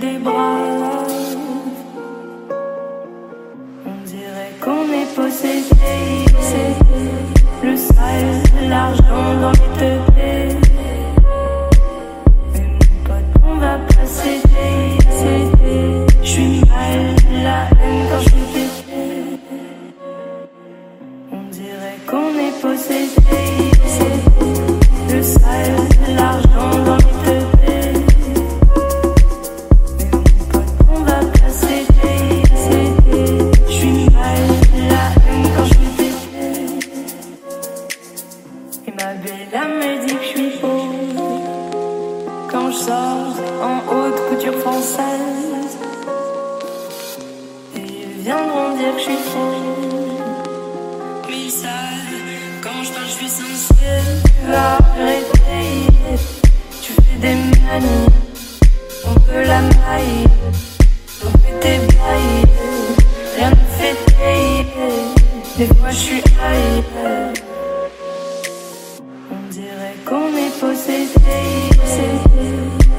l'équipe y'a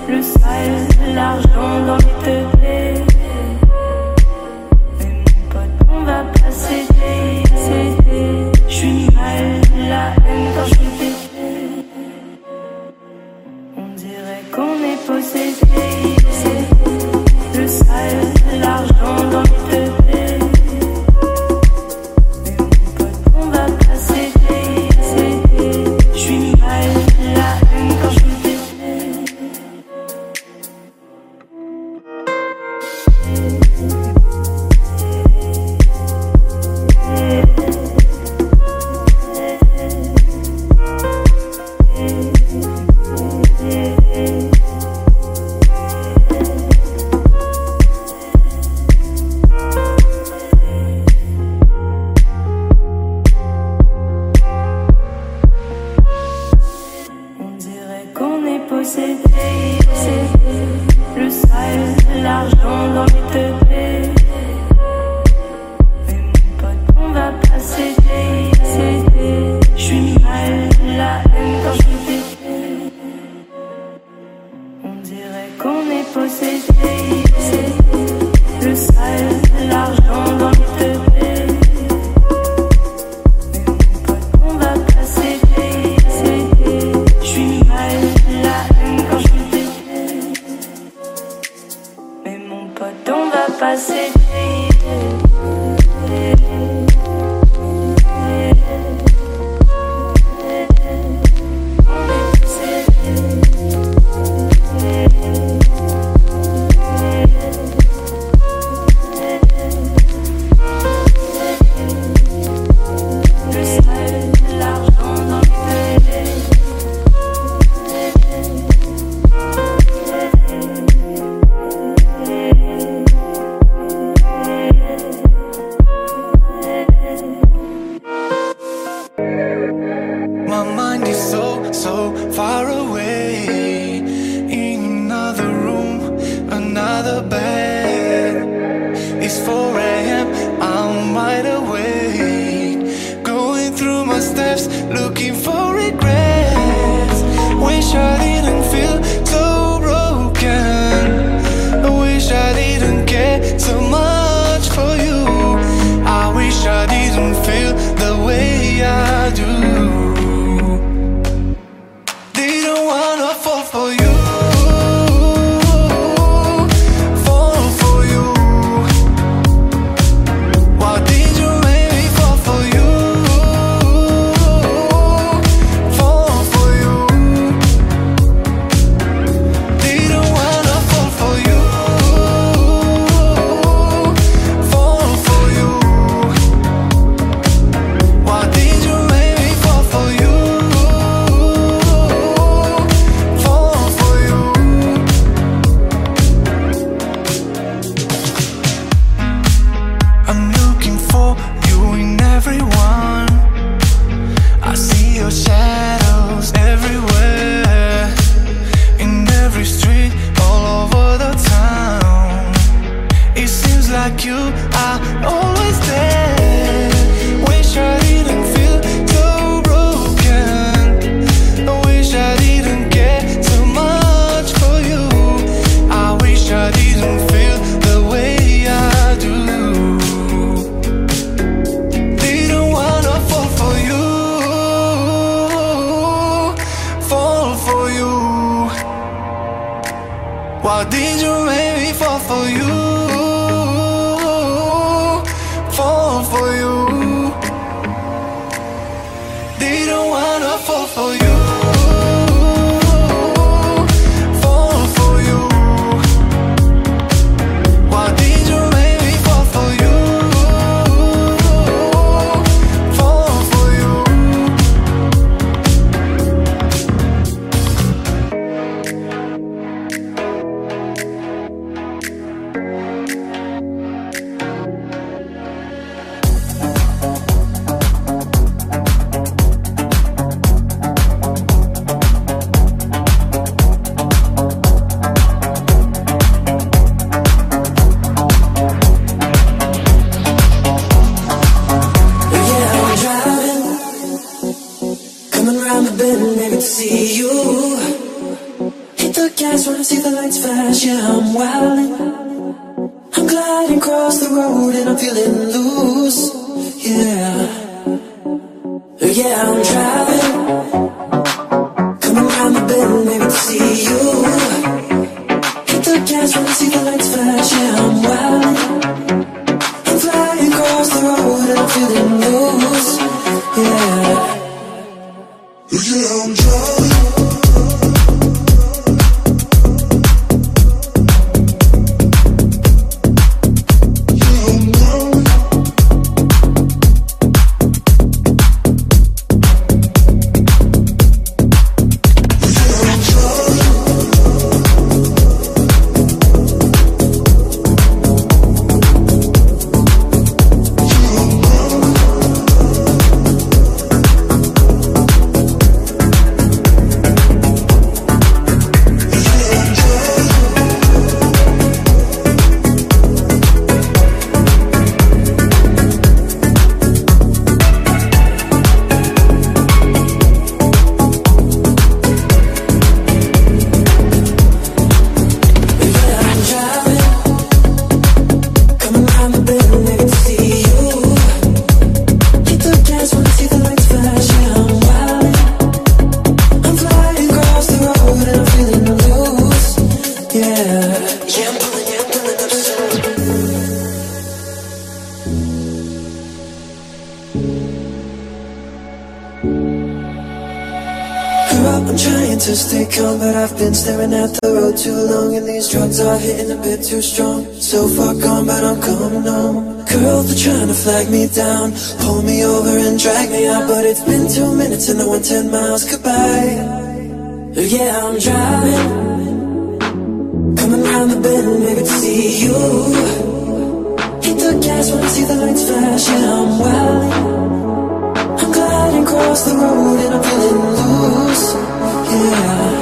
le sale, l'argent staring at the road too long, and these drugs are hitting a bit too strong. So far gone, but I'm coming home. Girl, they're trying to flag me down, pull me over and drag me out, but it's been two minutes and I went ten miles. Goodbye. Yeah, I'm driving, coming round the bend, maybe to see you. Hit the gas when I see the lights flash, yeah, I'm wildin'. I'm gliding across the road and I'm feeling loose. Yeah.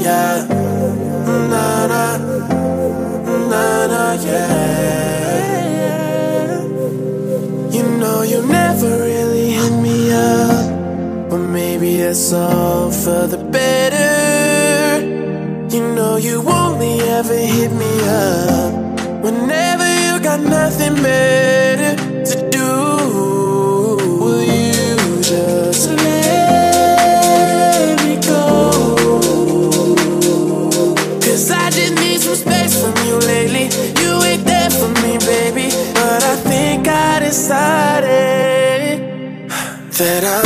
yeah. Na na, na na, yeah. You know you never really hit me up, but maybe that's all for the better. You know you only ever hit me up whenever you got nothing better. That I'm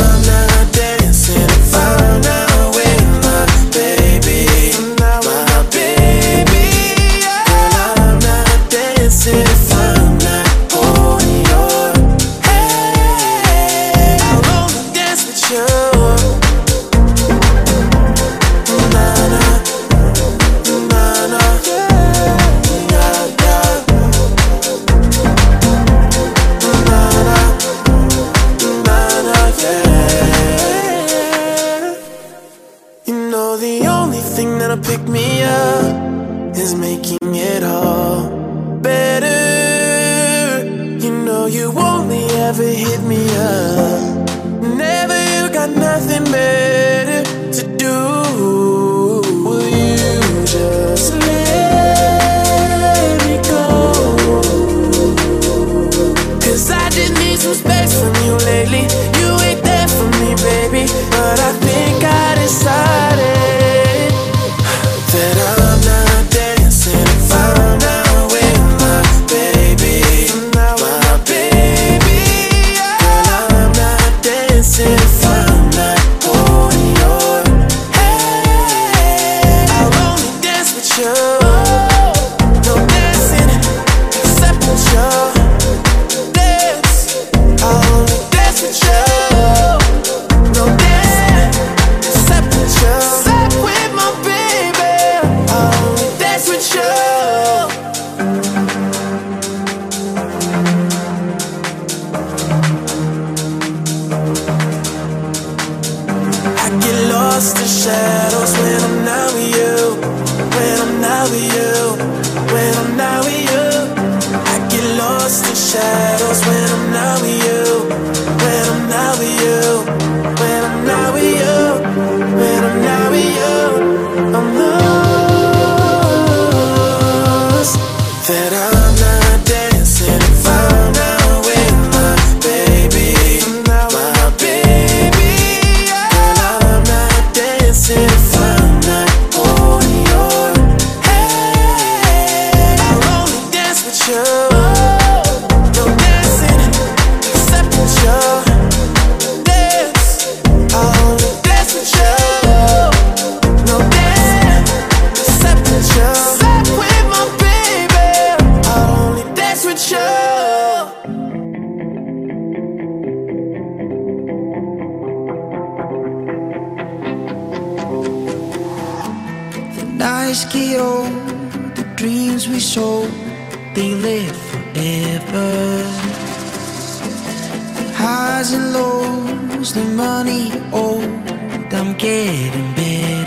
I'm getting better.